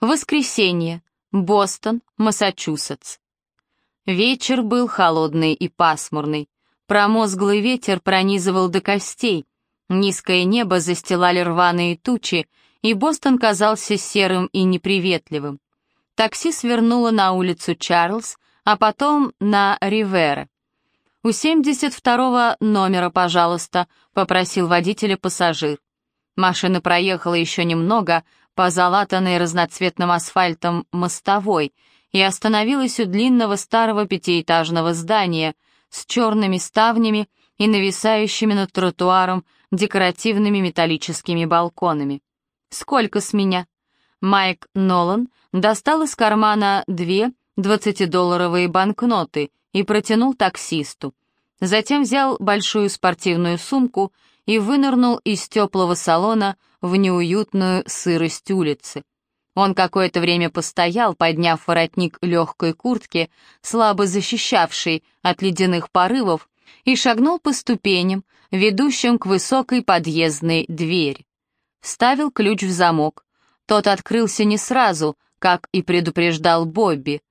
Воскресенье. Бостон, Массачусетс. Вечер был холодный и пасмурный. Промозглый ветер пронизывал до костей. Низкое небо застилали рваные тучи, и Бостон казался серым и неприветливым. Такси свернуло на улицу Чарльз, а потом на Ривера. «У 72-го номера, пожалуйста», — попросил водителя пассажир. Машина проехала еще немного по залатанной разноцветным асфальтом мостовой и остановилась у длинного старого пятиэтажного здания с черными ставнями и нависающими над тротуаром декоративными металлическими балконами. «Сколько с меня?» Майк Нолан достал из кармана две двадцатидолларовые банкноты и протянул таксисту. Затем взял большую спортивную сумку и вынырнул из теплого салона в неуютную сырость улицы. Он какое-то время постоял, подняв воротник легкой куртки, слабо защищавший от ледяных порывов, и шагнул по ступеням, ведущим к высокой подъездной двери. Вставил ключ в замок. Тот открылся не сразу, как и предупреждал Бобби.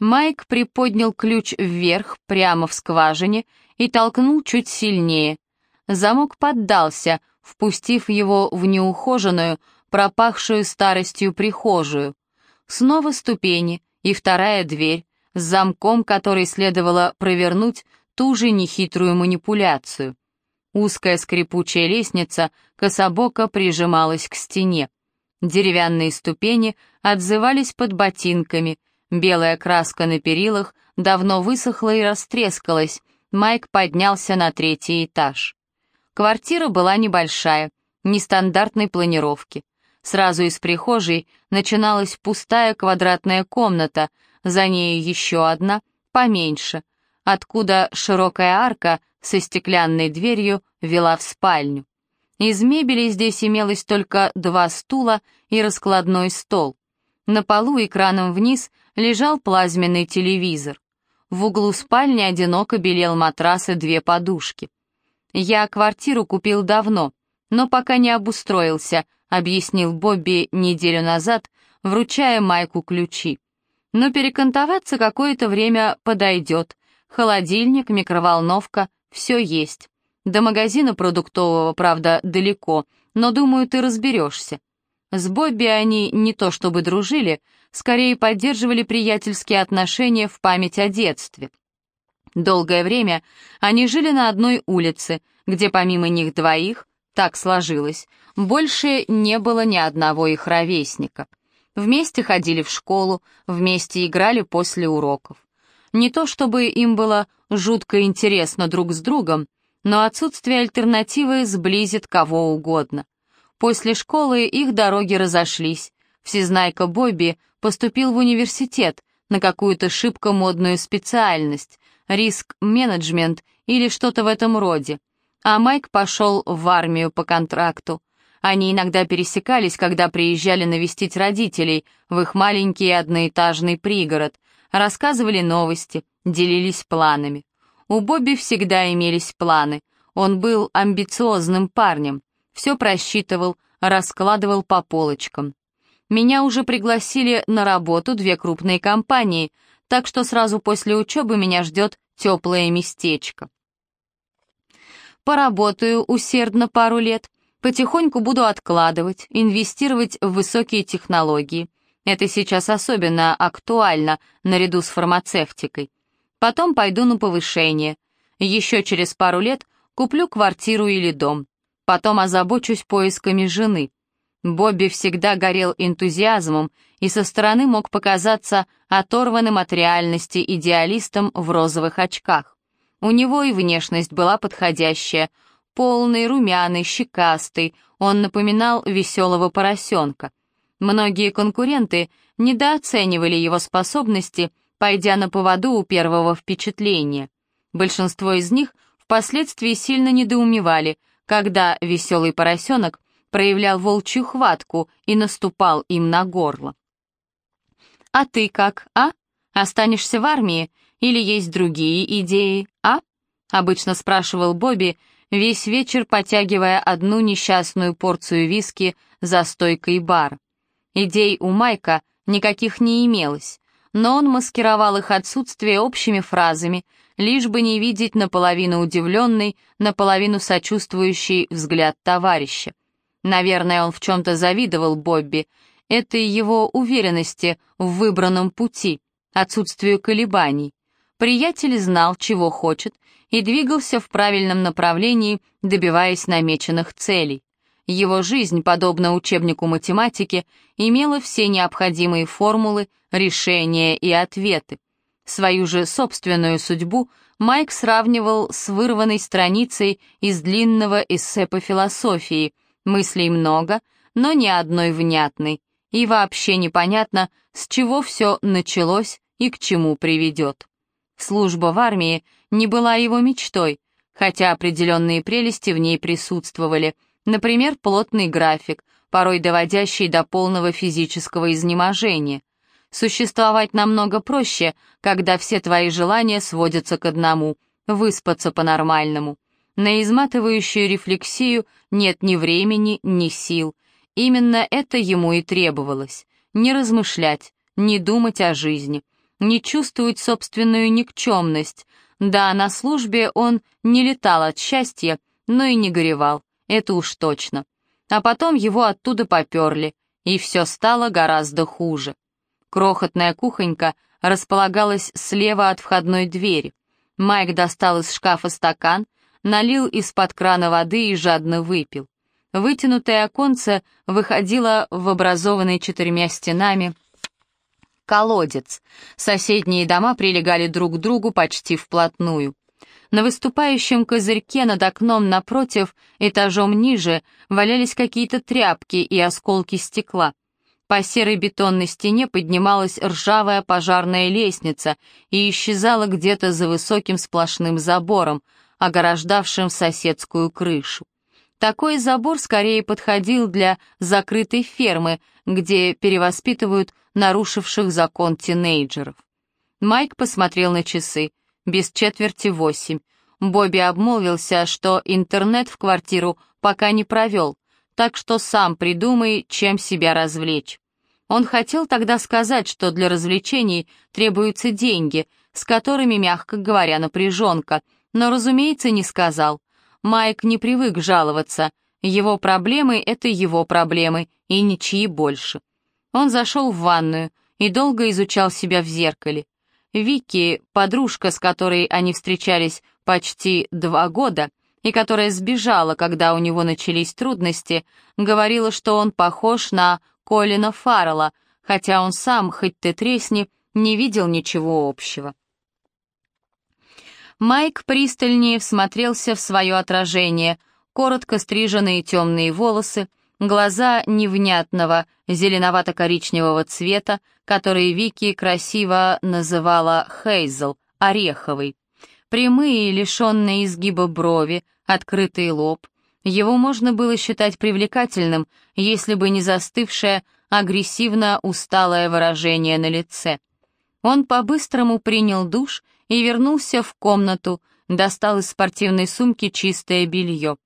Майк приподнял ключ вверх, прямо в скважине, и толкнул чуть сильнее. Замок поддался, впустив его в неухоженную, пропахшую старостью прихожую. Снова ступени и вторая дверь, с замком который следовало провернуть ту же нехитрую манипуляцию. Узкая скрипучая лестница кособоко прижималась к стене. Деревянные ступени отзывались под ботинками, белая краска на перилах давно высохла и растрескалась, Майк поднялся на третий этаж. Квартира была небольшая, нестандартной планировки. Сразу из прихожей начиналась пустая квадратная комната, за ней еще одна, поменьше, откуда широкая арка со стеклянной дверью вела в спальню. Из мебели здесь имелось только два стула и раскладной стол. На полу экраном вниз лежал плазменный телевизор. В углу спальни одиноко белел матрас и две подушки. «Я квартиру купил давно, но пока не обустроился», объяснил Бобби неделю назад, вручая Майку ключи. «Но перекантоваться какое-то время подойдет. Холодильник, микроволновка, все есть. До магазина продуктового, правда, далеко, но, думаю, ты разберешься. С Бобби они не то чтобы дружили, скорее поддерживали приятельские отношения в память о детстве. Долгое время они жили на одной улице, где помимо них двоих, так сложилось, больше не было ни одного их ровесника. Вместе ходили в школу, вместе играли после уроков. Не то чтобы им было жутко интересно друг с другом, но отсутствие альтернативы сблизит кого угодно. После школы их дороги разошлись. Всезнайка Бобби поступил в университет на какую-то шибко модную специальность, риск-менеджмент или что-то в этом роде, а Майк пошел в армию по контракту. Они иногда пересекались, когда приезжали навестить родителей в их маленький одноэтажный пригород, рассказывали новости, делились планами. У Бобби всегда имелись планы. Он был амбициозным парнем, все просчитывал, раскладывал по полочкам. Меня уже пригласили на работу две крупные компании, так что сразу после учебы меня ждет теплое местечко. Поработаю усердно пару лет, потихоньку буду откладывать, инвестировать в высокие технологии. Это сейчас особенно актуально наряду с фармацевтикой. Потом пойду на повышение. Еще через пару лет куплю квартиру или дом. Потом озабочусь поисками жены. Бобби всегда горел энтузиазмом и со стороны мог показаться оторванным от реальности идеалистом в розовых очках. У него и внешность была подходящая, полный, румяный, щекастый, он напоминал веселого поросенка. Многие конкуренты недооценивали его способности, пойдя на поводу у первого впечатления. Большинство из них впоследствии сильно недоумевали, когда веселый поросенок проявлял волчью хватку и наступал им на горло. «А ты как, а? Останешься в армии или есть другие идеи, а?» — обычно спрашивал Бобби, весь вечер потягивая одну несчастную порцию виски за стойкой бар. Идей у Майка никаких не имелось, но он маскировал их отсутствие общими фразами, лишь бы не видеть наполовину удивленный, наполовину сочувствующий взгляд товарища. Наверное, он в чем-то завидовал Бобби, этой его уверенности в выбранном пути, отсутствию колебаний. Приятель знал, чего хочет, и двигался в правильном направлении, добиваясь намеченных целей. Его жизнь, подобно учебнику математики, имела все необходимые формулы, решения и ответы. Свою же собственную судьбу Майк сравнивал с вырванной страницей из длинного эссе по философии. Мыслей много, но ни одной внятной. И вообще непонятно, с чего все началось и к чему приведет. Служба в армии не была его мечтой, хотя определенные прелести в ней присутствовали, например, плотный график, порой доводящий до полного физического изнеможения. Существовать намного проще, когда все твои желания сводятся к одному — выспаться по-нормальному. На изматывающую рефлексию нет ни времени, ни сил. Именно это ему и требовалось. Не размышлять, не думать о жизни — не чувствовать собственную никчемность. Да, на службе он не летал от счастья, но и не горевал, это уж точно. А потом его оттуда поперли, и все стало гораздо хуже. Крохотная кухонька располагалась слева от входной двери. Майк достал из шкафа стакан, налил из-под крана воды и жадно выпил. Вытянутое оконце выходило в образованный четырьмя стенами колодец. Соседние дома прилегали друг к другу почти вплотную. На выступающем козырьке над окном напротив, этажом ниже, валялись какие-то тряпки и осколки стекла. По серой бетонной стене поднималась ржавая пожарная лестница и исчезала где-то за высоким сплошным забором, ограждавшим соседскую крышу. Такой забор скорее подходил для закрытой фермы, где перевоспитывают нарушивших закон тинейджеров. Майк посмотрел на часы. Без четверти восемь. Бобби обмолвился, что интернет в квартиру пока не провел, так что сам придумай, чем себя развлечь. Он хотел тогда сказать, что для развлечений требуются деньги, с которыми, мягко говоря, напряженка, но, разумеется, не сказал. Майк не привык жаловаться. Его проблемы — это его проблемы, и ничьи больше. Он зашел в ванную и долго изучал себя в зеркале. Вики, подружка, с которой они встречались почти два года, и которая сбежала, когда у него начались трудности, говорила, что он похож на Колина Фаррелла, хотя он сам, хоть ты тресни, не видел ничего общего. Майк пристальнее всмотрелся в свое отражение, коротко стриженные темные волосы, глаза невнятного зеленовато-коричневого цвета, который Вики красиво называла Хейзел, ореховый. Прямые, лишенные изгиба брови, открытый лоб. Его можно было считать привлекательным, если бы не застывшее, агрессивно усталое выражение на лице. Он по-быстрому принял душ и вернулся в комнату, достал из спортивной сумки чистое белье.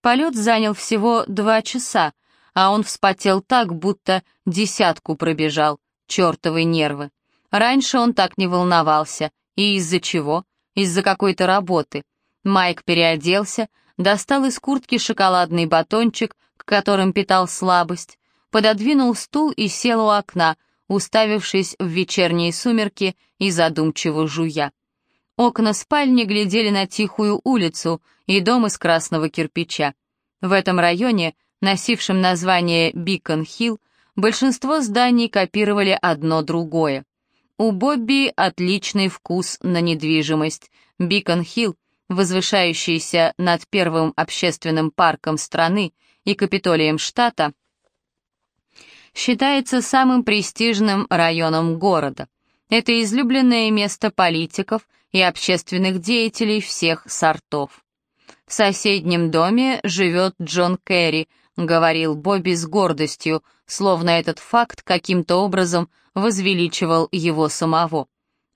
Полет занял всего два часа, а он вспотел так, будто десятку пробежал, чертовы нервы. Раньше он так не волновался. И из-за чего? Из-за какой-то работы. Майк переоделся, достал из куртки шоколадный батончик, к которым питал слабость, пододвинул стул и сел у окна, уставившись в вечерние сумерки и задумчиво жуя. Окна спальни глядели на тихую улицу и дом из красного кирпича. В этом районе, носившем название Бикон-Хилл, большинство зданий копировали одно другое. У Бобби отличный вкус на недвижимость. Бикон-Хилл, возвышающийся над первым общественным парком страны и Капитолием штата, считается самым престижным районом города. Это излюбленное место политиков и общественных деятелей всех сортов. «В соседнем доме живет Джон Керри», — говорил Бобби с гордостью, словно этот факт каким-то образом возвеличивал его самого.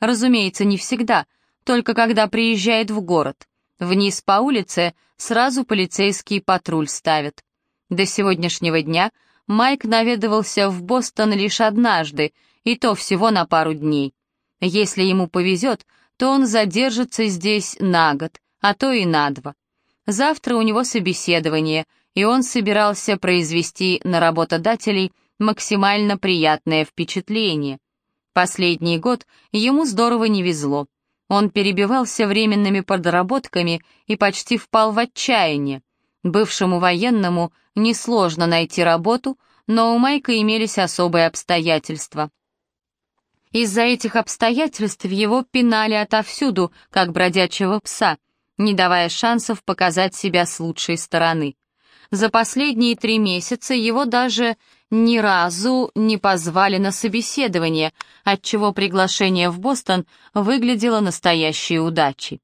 Разумеется, не всегда, только когда приезжает в город. Вниз по улице сразу полицейский патруль ставят. До сегодняшнего дня Майк наведывался в Бостон лишь однажды, и то всего на пару дней. Если ему повезет, то он задержится здесь на год, а то и на два. Завтра у него собеседование, и он собирался произвести на работодателей максимально приятное впечатление. Последний год ему здорово не везло. Он перебивался временными подработками и почти впал в отчаяние. Бывшему военному несложно найти работу, но у Майка имелись особые обстоятельства. Из-за этих обстоятельств его пинали отовсюду, как бродячего пса, не давая шансов показать себя с лучшей стороны. За последние три месяца его даже ни разу не позвали на собеседование, отчего приглашение в Бостон выглядело настоящей удачей.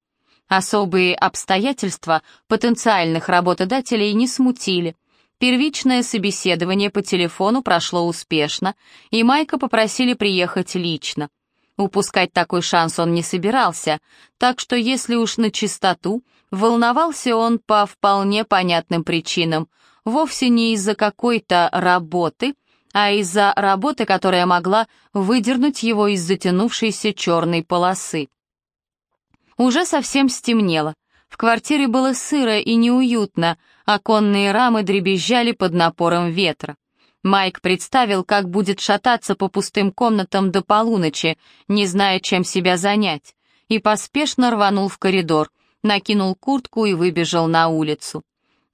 Особые обстоятельства потенциальных работодателей не смутили. Первичное собеседование по телефону прошло успешно, и Майка попросили приехать лично. Упускать такой шанс он не собирался, так что если уж на чистоту, волновался он по вполне понятным причинам, вовсе не из-за какой-то работы, а из-за работы, которая могла выдернуть его из затянувшейся черной полосы. Уже совсем стемнело. В квартире было сыро и неуютно, оконные рамы дребезжали под напором ветра. Майк представил, как будет шататься по пустым комнатам до полуночи, не зная, чем себя занять, и поспешно рванул в коридор, накинул куртку и выбежал на улицу.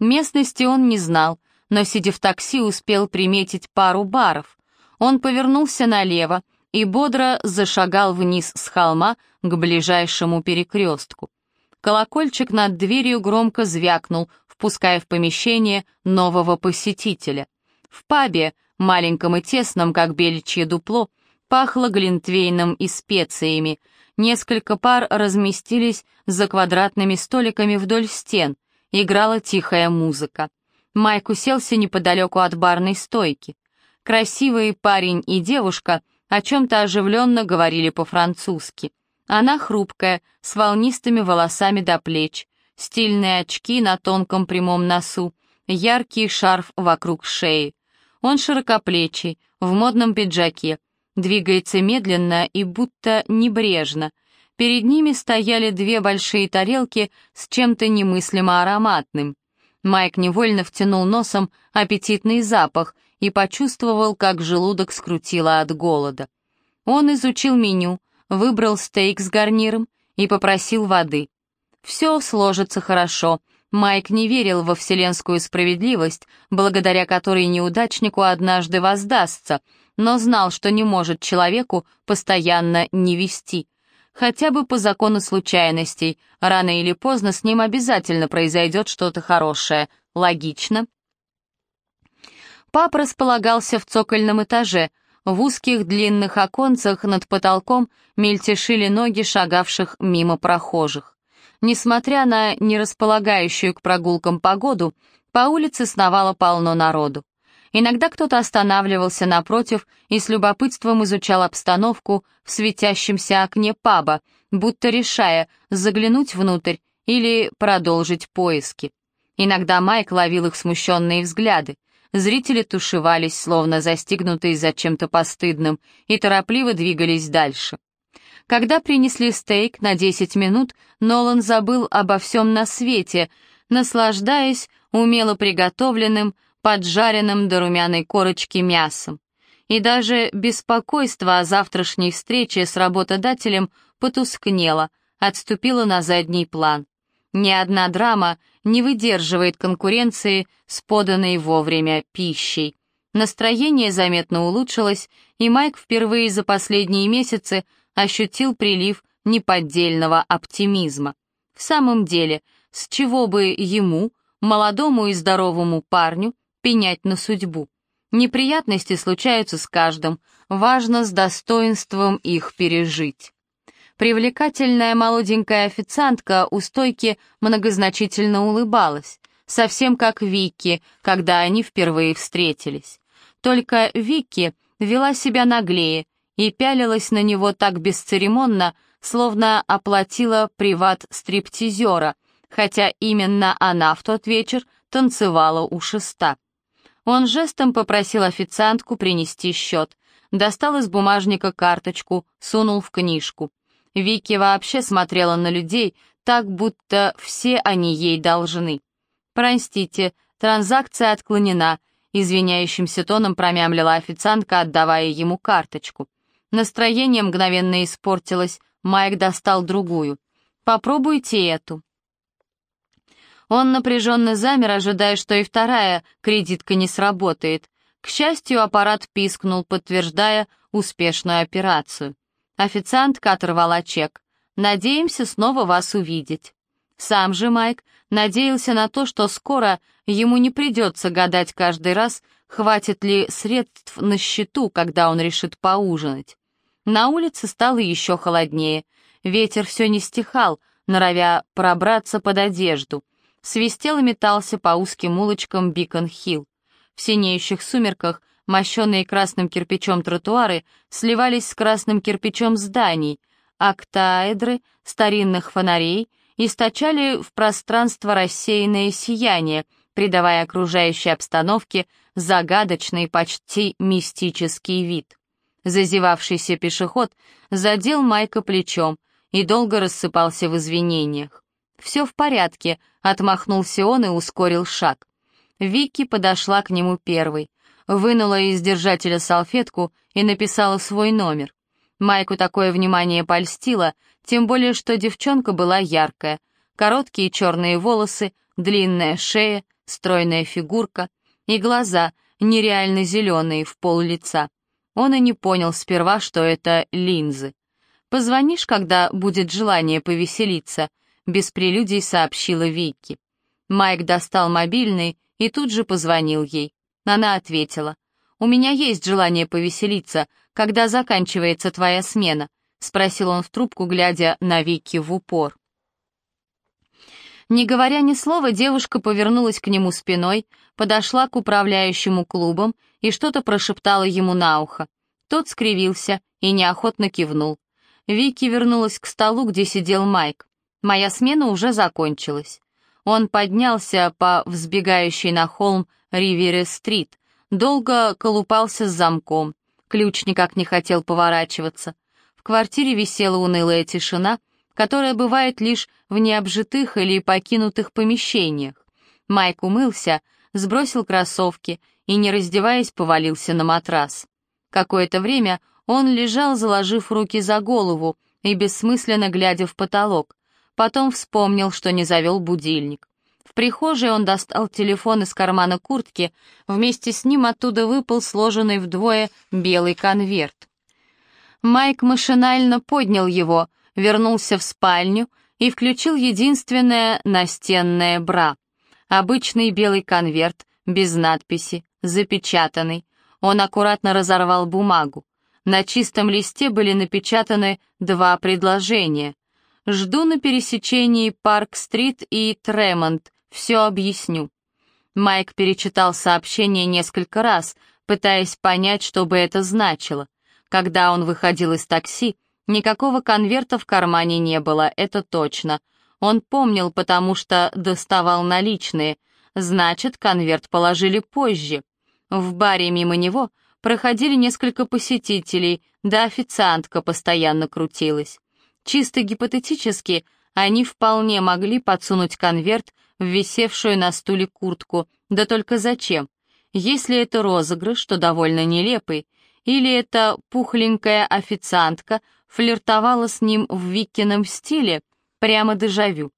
Местности он не знал, но, сидя в такси, успел приметить пару баров. Он повернулся налево и бодро зашагал вниз с холма к ближайшему перекрестку. Колокольчик над дверью громко звякнул, впуская в помещение нового посетителя. В пабе, маленьком и тесном, как беличье дупло, пахло глинтвейном и специями. Несколько пар разместились за квадратными столиками вдоль стен. Играла тихая музыка. Майк уселся неподалеку от барной стойки. Красивый парень и девушка о чем-то оживленно говорили по-французски. Она хрупкая, с волнистыми волосами до плеч, стильные очки на тонком прямом носу, яркий шарф вокруг шеи. Он широкоплечий, в модном пиджаке, двигается медленно и будто небрежно. Перед ними стояли две большие тарелки с чем-то немыслимо ароматным. Майк невольно втянул носом аппетитный запах и почувствовал, как желудок скрутило от голода. Он изучил меню, выбрал стейк с гарниром и попросил воды. Все сложится хорошо, Майк не верил во вселенскую справедливость, благодаря которой неудачнику однажды воздастся, но знал, что не может человеку постоянно не вести. Хотя бы по закону случайностей, рано или поздно с ним обязательно произойдет что-то хорошее. Логично. Пап располагался в цокольном этаже. В узких длинных оконцах над потолком мельтешили ноги шагавших мимо прохожих. Несмотря на нерасполагающую к прогулкам погоду, по улице сновало полно народу. Иногда кто-то останавливался напротив и с любопытством изучал обстановку в светящемся окне паба, будто решая, заглянуть внутрь или продолжить поиски. Иногда Майк ловил их смущенные взгляды. Зрители тушевались, словно застигнутые за чем-то постыдным, и торопливо двигались дальше. Когда принесли стейк на 10 минут, Нолан забыл обо всем на свете, наслаждаясь умело приготовленным, поджаренным до румяной корочки мясом. И даже беспокойство о завтрашней встрече с работодателем потускнело, отступило на задний план. Ни одна драма не выдерживает конкуренции с поданной вовремя пищей. Настроение заметно улучшилось, и Майк впервые за последние месяцы ощутил прилив неподдельного оптимизма. В самом деле, с чего бы ему, молодому и здоровому парню, пенять на судьбу? Неприятности случаются с каждым, важно с достоинством их пережить. Привлекательная молоденькая официантка у стойки многозначительно улыбалась, совсем как Вики, когда они впервые встретились. Только Вики вела себя наглее и пялилась на него так бесцеремонно, словно оплатила приват стриптизера, хотя именно она в тот вечер танцевала у шеста. Он жестом попросил официантку принести счет, достал из бумажника карточку, сунул в книжку. Вики вообще смотрела на людей так, будто все они ей должны. «Простите, транзакция отклонена», — извиняющимся тоном промямлила официантка, отдавая ему карточку. Настроение мгновенно испортилось, Майк достал другую. «Попробуйте эту». Он напряженно замер, ожидая, что и вторая кредитка не сработает. К счастью, аппарат пискнул, подтверждая успешную операцию. Официантка оторвала чек. «Надеемся снова вас увидеть». Сам же Майк надеялся на то, что скоро ему не придется гадать каждый раз, хватит ли средств на счету, когда он решит поужинать. На улице стало еще холоднее. Ветер все не стихал, норовя пробраться под одежду. Свистел и метался по узким улочкам Бикон-Хилл. В синеющих сумерках — Мощенные красным кирпичом тротуары сливались с красным кирпичом зданий, октаэдры старинных фонарей источали в пространство рассеянное сияние, придавая окружающей обстановке загадочный, почти мистический вид. Зазевавшийся пешеход задел Майка плечом и долго рассыпался в извинениях. «Все в порядке», — отмахнулся он и ускорил шаг. Вики подошла к нему первой вынула из держателя салфетку и написала свой номер. Майку такое внимание польстило, тем более, что девчонка была яркая. Короткие черные волосы, длинная шея, стройная фигурка и глаза, нереально зеленые, в пол лица. Он и не понял сперва, что это линзы. «Позвонишь, когда будет желание повеселиться», — без прелюдий сообщила Вики. Майк достал мобильный и тут же позвонил ей. Она ответила, «У меня есть желание повеселиться, когда заканчивается твоя смена», — спросил он в трубку, глядя на Вики в упор. Не говоря ни слова, девушка повернулась к нему спиной, подошла к управляющему клубом и что-то прошептала ему на ухо. Тот скривился и неохотно кивнул. Вики вернулась к столу, где сидел Майк. «Моя смена уже закончилась». Он поднялся по взбегающей на холм Ривере-стрит, долго колупался с замком, ключ никак не хотел поворачиваться. В квартире висела унылая тишина, которая бывает лишь в необжитых или покинутых помещениях. Майк умылся, сбросил кроссовки и, не раздеваясь, повалился на матрас. Какое-то время он лежал, заложив руки за голову и бессмысленно глядя в потолок, Потом вспомнил, что не завел будильник. В прихожей он достал телефон из кармана куртки, вместе с ним оттуда выпал сложенный вдвое белый конверт. Майк машинально поднял его, вернулся в спальню и включил единственное настенное бра. Обычный белый конверт, без надписи, запечатанный. Он аккуратно разорвал бумагу. На чистом листе были напечатаны два предложения. Жду на пересечении Парк-стрит и Тремонт. Все объясню». Майк перечитал сообщение несколько раз, пытаясь понять, что бы это значило. Когда он выходил из такси, никакого конверта в кармане не было, это точно. Он помнил, потому что доставал наличные. Значит, конверт положили позже. В баре мимо него проходили несколько посетителей, да официантка постоянно крутилась. Чисто гипотетически они вполне могли подсунуть конверт в висевшую на стуле куртку, да только зачем? Если это розыгрыш, то довольно нелепый, или эта пухленькая официантка флиртовала с ним в Виккином стиле, прямо дежавю.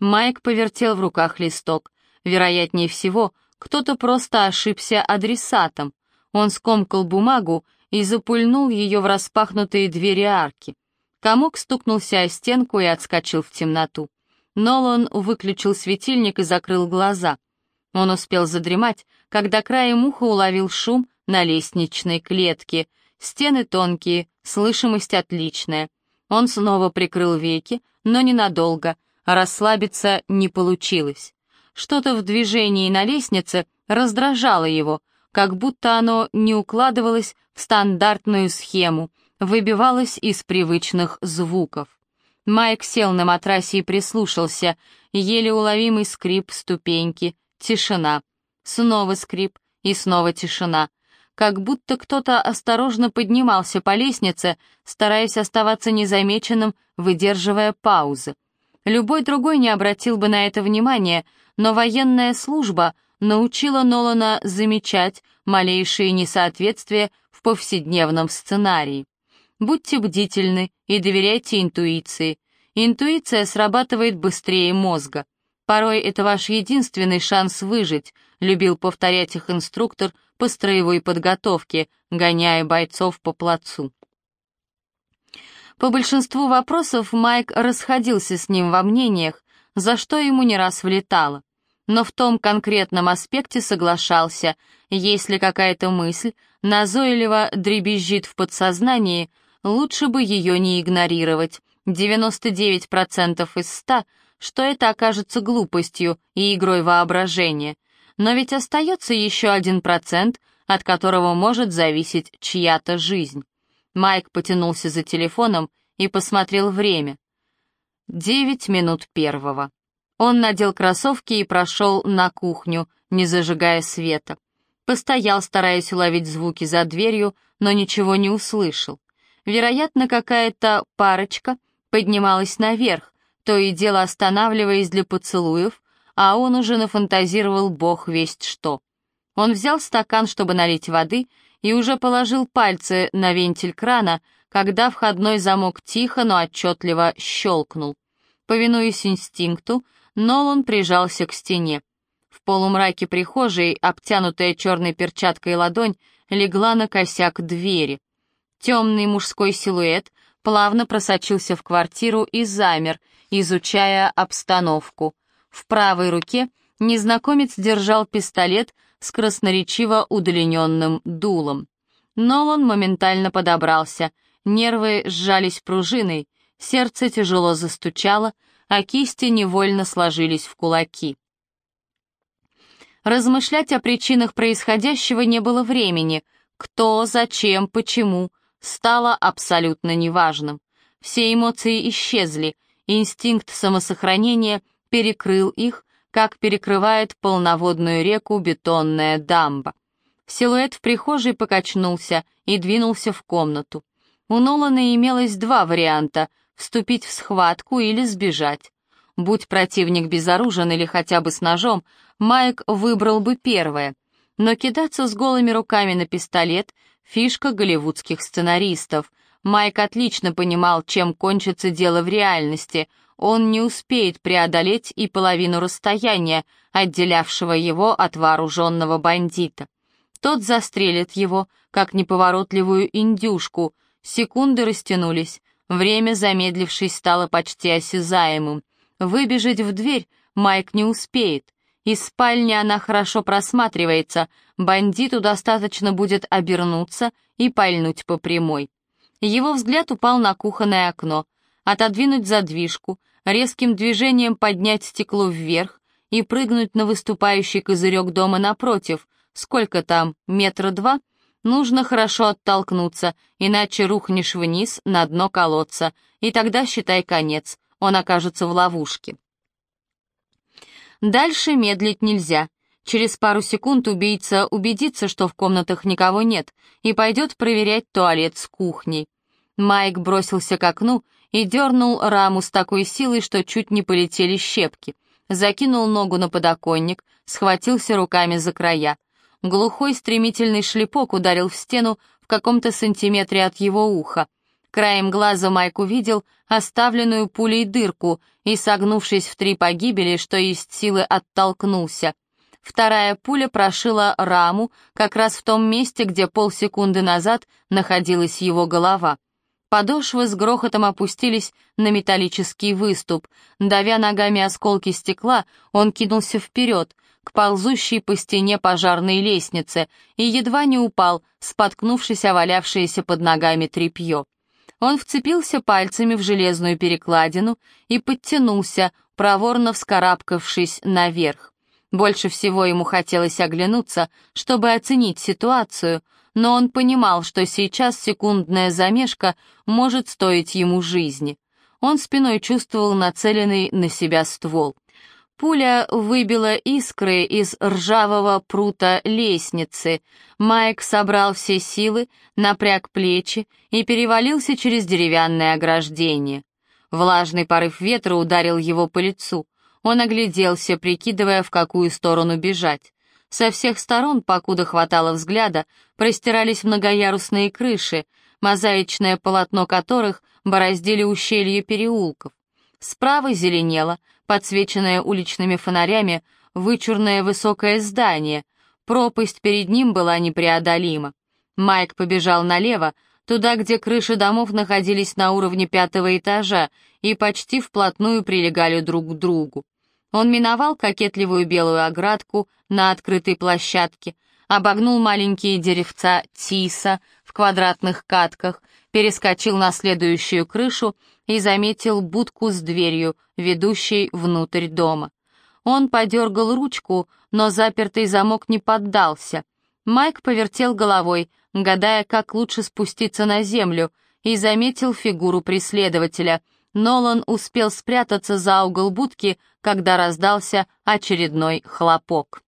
Майк повертел в руках листок. Вероятнее всего, кто-то просто ошибся адресатом. Он скомкал бумагу и запульнул ее в распахнутые двери арки. Комок стукнулся о стенку и отскочил в темноту. Нолан выключил светильник и закрыл глаза. Он успел задремать, когда краем уха уловил шум на лестничной клетке. Стены тонкие, слышимость отличная. Он снова прикрыл веки, но ненадолго, а расслабиться не получилось. Что-то в движении на лестнице раздражало его, как будто оно не укладывалось в стандартную схему — выбивалась из привычных звуков. Майк сел на матрасе и прислушался. Еле уловимый скрип ступеньки, тишина. Снова скрип, и снова тишина. Как будто кто-то осторожно поднимался по лестнице, стараясь оставаться незамеченным, выдерживая паузы. Любой другой не обратил бы на это внимания, но военная служба научила Нолана замечать малейшие несоответствия в повседневном сценарии. Будьте бдительны и доверяйте интуиции. Интуиция срабатывает быстрее мозга. Порой это ваш единственный шанс выжить, любил повторять их инструктор по строевой подготовке, гоняя бойцов по плацу. По большинству вопросов Майк расходился с ним во мнениях, за что ему не раз влетало. Но в том конкретном аспекте соглашался, если какая-то мысль назойливо дребезжит в подсознании, лучше бы ее не игнорировать, 99% из 100, что это окажется глупостью и игрой воображения. Но ведь остается еще один процент, от которого может зависеть чья-то жизнь. Майк потянулся за телефоном и посмотрел время. Девять минут первого. Он надел кроссовки и прошел на кухню, не зажигая света. Постоял, стараясь уловить звуки за дверью, но ничего не услышал. Вероятно, какая-то парочка поднималась наверх, то и дело останавливаясь для поцелуев, а он уже нафантазировал бог весть что. Он взял стакан, чтобы налить воды, и уже положил пальцы на вентиль крана, когда входной замок тихо, но отчетливо щелкнул. Повинуясь инстинкту, Нолан прижался к стене. В полумраке прихожей, обтянутая черной перчаткой ладонь, легла на косяк двери. Темный мужской силуэт плавно просочился в квартиру и замер, изучая обстановку. В правой руке незнакомец держал пистолет с красноречиво удлиненным дулом. Нолан моментально подобрался, нервы сжались пружиной, сердце тяжело застучало, а кисти невольно сложились в кулаки. Размышлять о причинах происходящего не было времени. Кто, зачем, почему, стало абсолютно неважным. Все эмоции исчезли, инстинкт самосохранения перекрыл их, как перекрывает полноводную реку бетонная дамба. Силуэт в прихожей покачнулся и двинулся в комнату. У Нолана имелось два варианта — вступить в схватку или сбежать. Будь противник безоружен или хотя бы с ножом, Майк выбрал бы первое. Но кидаться с голыми руками на пистолет — фишка голливудских сценаристов. Майк отлично понимал, чем кончится дело в реальности. Он не успеет преодолеть и половину расстояния, отделявшего его от вооруженного бандита. Тот застрелит его, как неповоротливую индюшку. Секунды растянулись. Время, замедлившись, стало почти осязаемым. Выбежать в дверь Майк не успеет. Из спальни она хорошо просматривается, бандиту достаточно будет обернуться и пальнуть по прямой. Его взгляд упал на кухонное окно, отодвинуть задвижку, резким движением поднять стекло вверх и прыгнуть на выступающий козырек дома напротив. Сколько там, метра два? Нужно хорошо оттолкнуться, иначе рухнешь вниз на дно колодца, и тогда считай конец, он окажется в ловушке. Дальше медлить нельзя. Через пару секунд убийца убедится, что в комнатах никого нет, и пойдет проверять туалет с кухней. Майк бросился к окну и дернул раму с такой силой, что чуть не полетели щепки. Закинул ногу на подоконник, схватился руками за края. Глухой стремительный шлепок ударил в стену в каком-то сантиметре от его уха. Краем глаза Майк увидел оставленную пулей дырку и, согнувшись в три погибели, что есть силы, оттолкнулся. Вторая пуля прошила раму как раз в том месте, где полсекунды назад находилась его голова. Подошвы с грохотом опустились на металлический выступ. Давя ногами осколки стекла, он кинулся вперед, к ползущей по стене пожарной лестнице, и едва не упал, споткнувшись о валявшееся под ногами тряпье. Он вцепился пальцами в железную перекладину и подтянулся, проворно вскарабкавшись наверх. Больше всего ему хотелось оглянуться, чтобы оценить ситуацию, но он понимал, что сейчас секундная замешка может стоить ему жизни. Он спиной чувствовал нацеленный на себя ствол. Пуля выбила искры из ржавого прута лестницы. Майк собрал все силы, напряг плечи и перевалился через деревянное ограждение. Влажный порыв ветра ударил его по лицу. Он огляделся, прикидывая, в какую сторону бежать. Со всех сторон, покуда хватало взгляда, простирались многоярусные крыши, мозаичное полотно которых бороздили ущелье переулков. Справа зеленело, подсвеченное уличными фонарями, вычурное высокое здание. Пропасть перед ним была непреодолима. Майк побежал налево, туда, где крыши домов находились на уровне пятого этажа и почти вплотную прилегали друг к другу. Он миновал кокетливую белую оградку на открытой площадке, обогнул маленькие деревца тиса в квадратных катках, перескочил на следующую крышу и заметил будку с дверью, ведущей внутрь дома. Он подергал ручку, но запертый замок не поддался. Майк повертел головой, гадая, как лучше спуститься на землю, и заметил фигуру преследователя. Нолан успел спрятаться за угол будки, когда раздался очередной хлопок.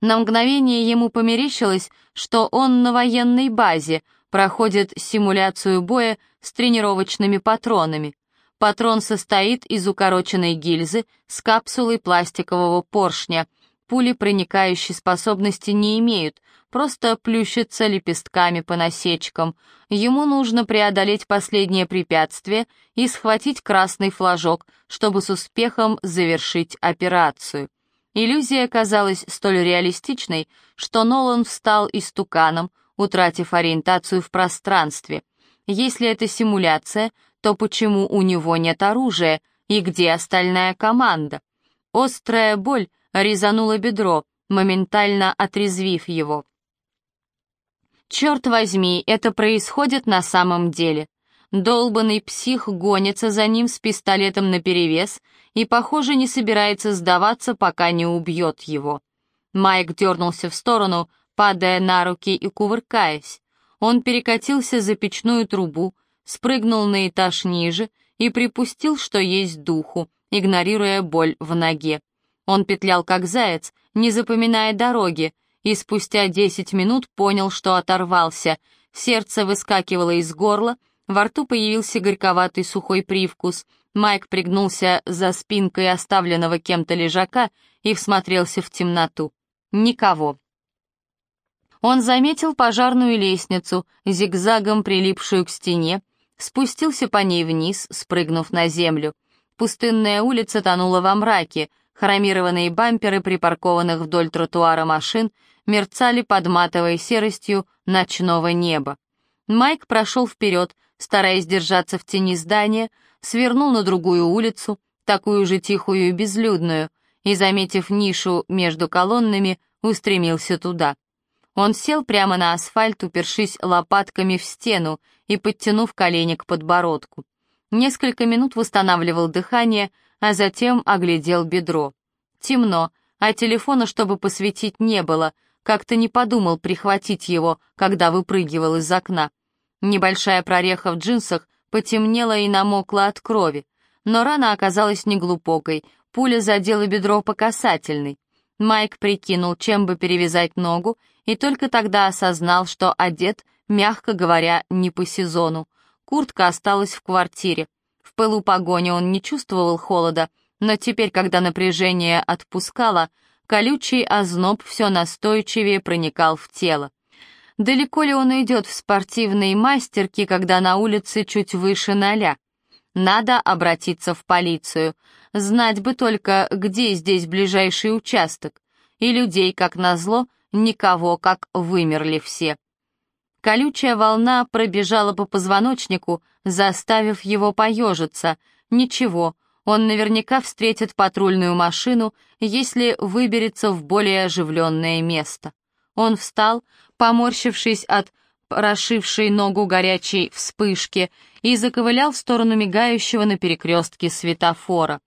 На мгновение ему померещилось, что он на военной базе, проходит симуляцию боя с тренировочными патронами. Патрон состоит из укороченной гильзы с капсулой пластикового поршня. Пули проникающей способности не имеют, просто плющатся лепестками по насечкам. Ему нужно преодолеть последнее препятствие и схватить красный флажок, чтобы с успехом завершить операцию. Иллюзия казалась столь реалистичной, что Нолан встал истуканом, утратив ориентацию в пространстве. Если это симуляция, то почему у него нет оружия и где остальная команда? Острая боль резанула бедро, моментально отрезвив его. Черт возьми, это происходит на самом деле. Долбанный псих гонится за ним с пистолетом наперевес и, похоже, не собирается сдаваться, пока не убьет его. Майк дернулся в сторону, падая на руки и кувыркаясь. Он перекатился за печную трубу, спрыгнул на этаж ниже и припустил, что есть духу, игнорируя боль в ноге. Он петлял как заяц, не запоминая дороги, и спустя десять минут понял, что оторвался. Сердце выскакивало из горла, во рту появился горьковатый сухой привкус. Майк пригнулся за спинкой оставленного кем-то лежака и всмотрелся в темноту. Никого. Он заметил пожарную лестницу, зигзагом прилипшую к стене, спустился по ней вниз, спрыгнув на землю. Пустынная улица тонула во мраке, хромированные бамперы припаркованных вдоль тротуара машин мерцали под матовой серостью ночного неба. Майк прошел вперед, стараясь держаться в тени здания, свернул на другую улицу, такую же тихую и безлюдную, и, заметив нишу между колоннами, устремился туда. Он сел прямо на асфальт, упершись лопатками в стену и подтянув колени к подбородку. Несколько минут восстанавливал дыхание, а затем оглядел бедро. Темно, а телефона, чтобы посветить, не было, как-то не подумал прихватить его, когда выпрыгивал из окна. Небольшая прореха в джинсах потемнела и намокла от крови, но рана оказалась неглубокой, пуля задела бедро по касательной. Майк прикинул, чем бы перевязать ногу, и только тогда осознал, что одет, мягко говоря, не по сезону. Куртка осталась в квартире. В пылу погони он не чувствовал холода, но теперь, когда напряжение отпускало, колючий озноб все настойчивее проникал в тело. Далеко ли он идет в спортивной мастерке, когда на улице чуть выше ноля? Надо обратиться в полицию. Знать бы только, где здесь ближайший участок. И людей, как назло, никого, как вымерли все. Колючая волна пробежала по позвоночнику, заставив его поежиться. Ничего, он наверняка встретит патрульную машину, если выберется в более оживленное место. Он встал, поморщившись от прошившей ногу горячей вспышки, и заковылял в сторону мигающего на перекрестке светофора.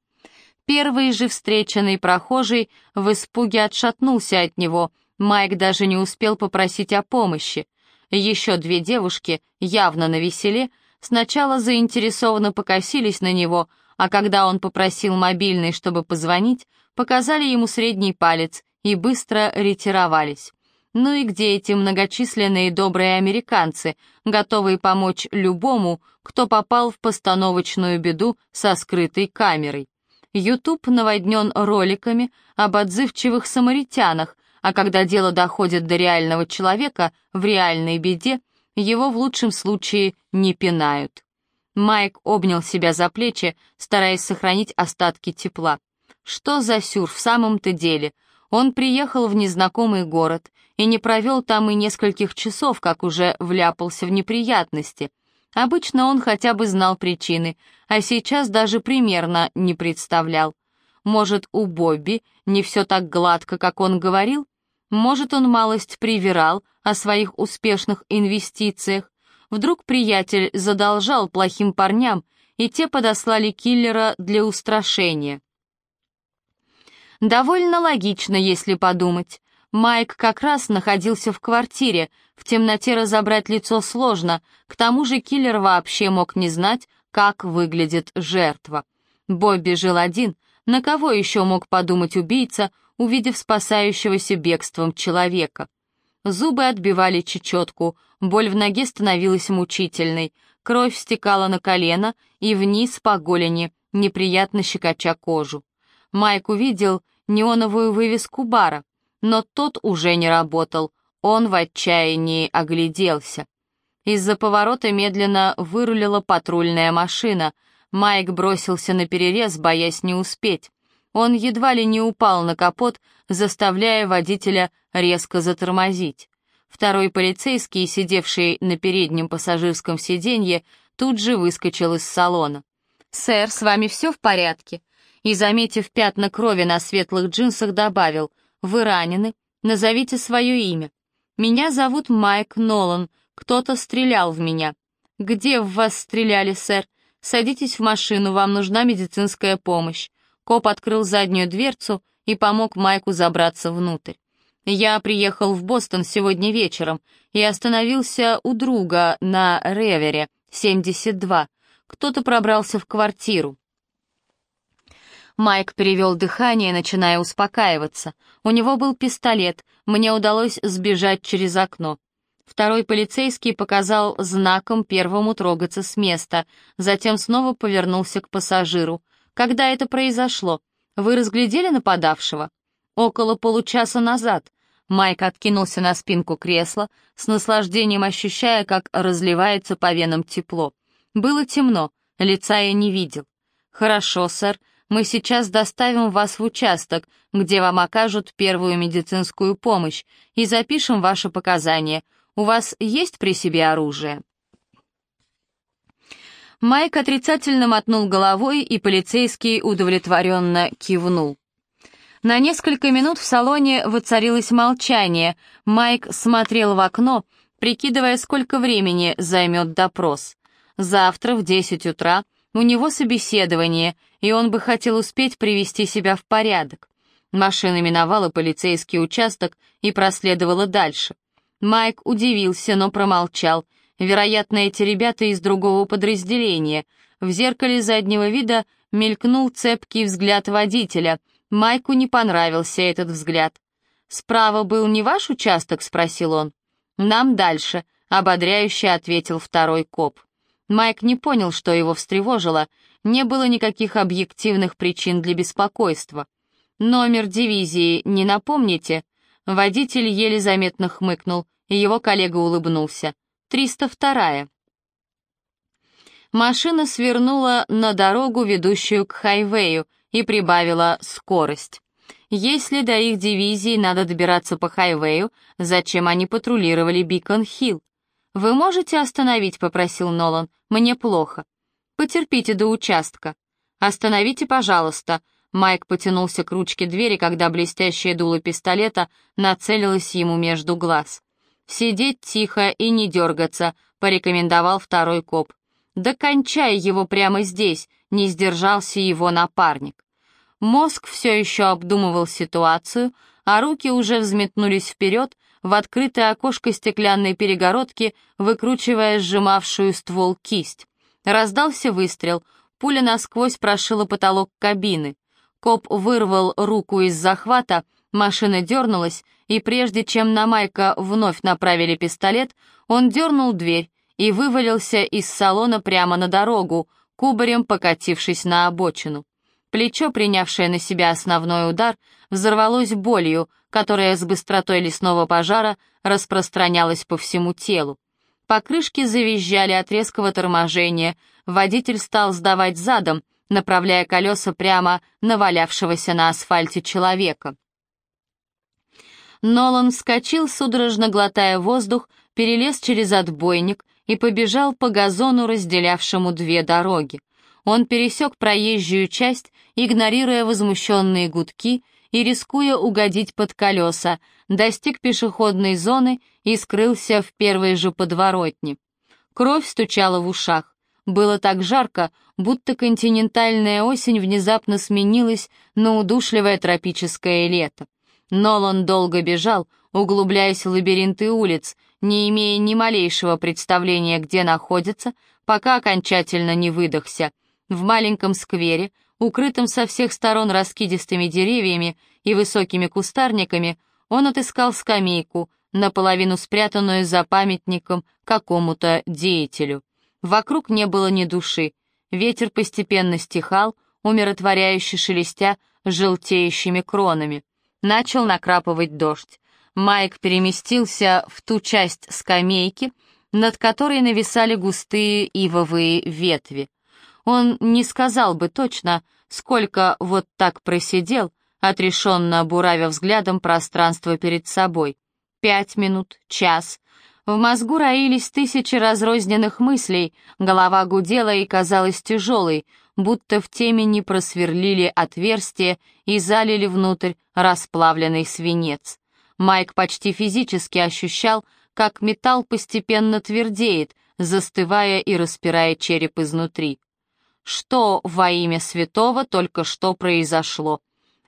Первый же встреченный прохожий в испуге отшатнулся от него, Майк даже не успел попросить о помощи. Еще две девушки, явно на веселе, сначала заинтересованно покосились на него, а когда он попросил мобильный, чтобы позвонить, показали ему средний палец и быстро ретировались. Ну и где эти многочисленные добрые американцы, готовые помочь любому, кто попал в постановочную беду со скрытой камерой? Ютуб наводнен роликами об отзывчивых самаритянах, а когда дело доходит до реального человека в реальной беде, его в лучшем случае не пинают. Майк обнял себя за плечи, стараясь сохранить остатки тепла. Что за сюр в самом-то деле? Он приехал в незнакомый город и не провел там и нескольких часов, как уже вляпался в неприятности. Обычно он хотя бы знал причины, а сейчас даже примерно не представлял. Может, у Бобби не все так гладко, как он говорил? Может, он малость привирал о своих успешных инвестициях? Вдруг приятель задолжал плохим парням, и те подослали киллера для устрашения. Довольно логично, если подумать. Майк как раз находился в квартире, в темноте разобрать лицо сложно, к тому же киллер вообще мог не знать, как выглядит жертва. Бобби жил один, на кого еще мог подумать убийца, увидев спасающегося бегством человека? Зубы отбивали чечетку, боль в ноге становилась мучительной, кровь стекала на колено и вниз по голени, неприятно щекоча кожу. Майк увидел неоновую вывеску бара, но тот уже не работал, он в отчаянии огляделся. Из-за поворота медленно вырулила патрульная машина. Майк бросился на перерез, боясь не успеть. Он едва ли не упал на капот, заставляя водителя резко затормозить. Второй полицейский, сидевший на переднем пассажирском сиденье, тут же выскочил из салона. «Сэр, с вами все в порядке?» и, заметив пятна крови на светлых джинсах, добавил «Вы ранены? Назовите свое имя». «Меня зовут Майк Нолан. Кто-то стрелял в меня». «Где в вас стреляли, сэр? Садитесь в машину, вам нужна медицинская помощь». Коп открыл заднюю дверцу и помог Майку забраться внутрь. «Я приехал в Бостон сегодня вечером и остановился у друга на Ревере, 72. Кто-то пробрался в квартиру. Майк перевел дыхание, начиная успокаиваться. У него был пистолет, мне удалось сбежать через окно. Второй полицейский показал знаком первому трогаться с места, затем снова повернулся к пассажиру. «Когда это произошло? Вы разглядели нападавшего?» «Около получаса назад». Майк откинулся на спинку кресла, с наслаждением ощущая, как разливается по венам тепло. Было темно, лица я не видел. «Хорошо, сэр, мы сейчас доставим вас в участок, где вам окажут первую медицинскую помощь, и запишем ваши показания. У вас есть при себе оружие?» Майк отрицательно мотнул головой, и полицейский удовлетворенно кивнул. На несколько минут в салоне воцарилось молчание. Майк смотрел в окно, прикидывая, сколько времени займет допрос. Завтра в десять утра у него собеседование, и он бы хотел успеть привести себя в порядок. Машина миновала полицейский участок и проследовала дальше. Майк удивился, но промолчал. Вероятно, эти ребята из другого подразделения. В зеркале заднего вида мелькнул цепкий взгляд водителя. Майку не понравился этот взгляд. «Справа был не ваш участок?» — спросил он. «Нам дальше», — ободряюще ответил второй коп. Майк не понял, что его встревожило, не было никаких объективных причин для беспокойства. «Номер дивизии не напомните?» Водитель еле заметно хмыкнул, и его коллега улыбнулся. «Триста вторая». Машина свернула на дорогу, ведущую к хайвею, и прибавила скорость. Если до их дивизии надо добираться по хайвею, зачем они патрулировали Бикон-Хилл? «Вы можете остановить?» — попросил Нолан. «Мне плохо». «Потерпите до участка». «Остановите, пожалуйста». Майк потянулся к ручке двери, когда блестящее дуло пистолета нацелилось ему между глаз. «Сидеть тихо и не дергаться», — порекомендовал второй коп. «Да кончай его прямо здесь», — не сдержался его напарник. Мозг все еще обдумывал ситуацию, а руки уже взметнулись вперед, в открытое окошко стеклянной перегородки, выкручивая сжимавшую ствол кисть. Раздался выстрел. Пуля насквозь прошила потолок кабины. Коп вырвал руку из захвата, машина дернулась, и прежде чем на Майка вновь направили пистолет, он дернул дверь и вывалился из салона прямо на дорогу, кубарем покатившись на обочину. Плечо, принявшее на себя основной удар, взорвалось болью, которая с быстротой лесного пожара распространялась по всему телу. Покрышки завизжали от резкого торможения, водитель стал сдавать задом, направляя колеса прямо на валявшегося на асфальте человека. Нолан вскочил, судорожно глотая воздух, перелез через отбойник и побежал по газону, разделявшему две дороги. Он пересек проезжую часть, игнорируя возмущенные гудки и рискуя угодить под колеса, достиг пешеходной зоны и скрылся в первой же подворотне. Кровь стучала в ушах. Было так жарко, будто континентальная осень внезапно сменилась на удушливое тропическое лето. Нолан долго бежал, углубляясь в лабиринты улиц, не имея ни малейшего представления, где находится, пока окончательно не выдохся. В маленьком сквере, укрытом со всех сторон раскидистыми деревьями и высокими кустарниками, он отыскал скамейку, наполовину спрятанную за памятником какому-то деятелю. Вокруг не было ни души. Ветер постепенно стихал, умиротворяюще шелестя желтеющими кронами. Начал накрапывать дождь. Майк переместился в ту часть скамейки, над которой нависали густые ивовые ветви. Он не сказал бы точно, сколько вот так просидел, отрешенно буравя взглядом пространство перед собой. Пять минут, час, в мозгу роились тысячи разрозненных мыслей, голова гудела и казалась тяжелой, будто в темени просверлили отверстие и залили внутрь расплавленный свинец. Майк почти физически ощущал, как металл постепенно твердеет, застывая и распирая череп изнутри. Что во имя святого только что произошло?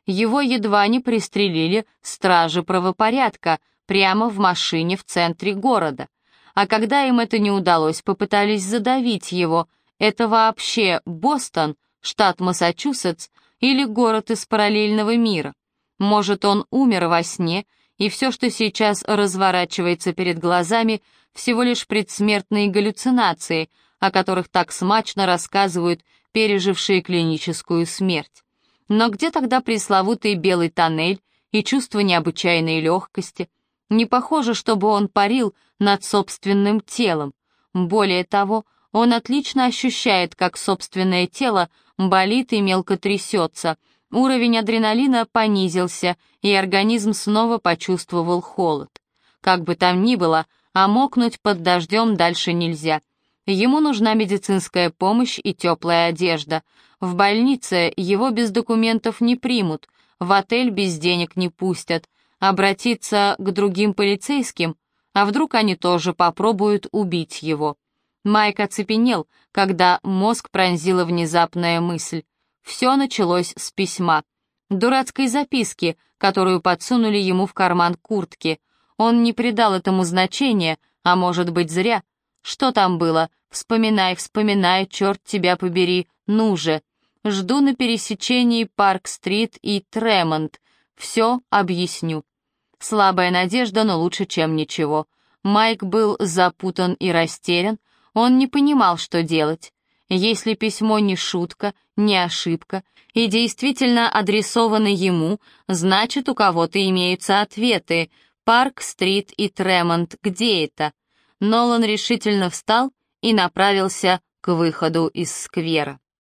Его едва не пристрелили стражи правопорядка — прямо в машине в центре города. А когда им это не удалось, попытались задавить его. Это вообще Бостон, штат Массачусетс или город из параллельного мира? Может, он умер во сне, и все, что сейчас разворачивается перед глазами, всего лишь предсмертные галлюцинации, о которых так смачно рассказывают пережившие клиническую смерть. Но где тогда пресловутый белый тоннель и чувство необычайной легкости — не похоже, чтобы он парил над собственным телом. Более того, он отлично ощущает, как собственное тело болит и мелко трясется. Уровень адреналина понизился, и организм снова почувствовал холод. Как бы там ни было, а мокнуть под дождем дальше нельзя. Ему нужна медицинская помощь и теплая одежда. В больнице его без документов не примут, в отель без денег не пустят, Обратиться к другим полицейским, а вдруг они тоже попробуют убить его. Майк оцепенел, когда мозг пронзила внезапная мысль. Все началось с письма. Дурацкой записки, которую подсунули ему в карман куртки. Он не придал этому значения, а может быть зря. Что там было? Вспоминай, вспоминай, черт тебя побери, ну же. Жду на пересечении Парк-стрит и Тремонт. Все объясню. Слабая надежда, но лучше, чем ничего. Майк был запутан и растерян, он не понимал, что делать. Если письмо не шутка, не ошибка и действительно адресовано ему, значит, у кого-то имеются ответы. Парк, Стрит и Тремонт, где это? Нолан решительно встал и направился к выходу из сквера.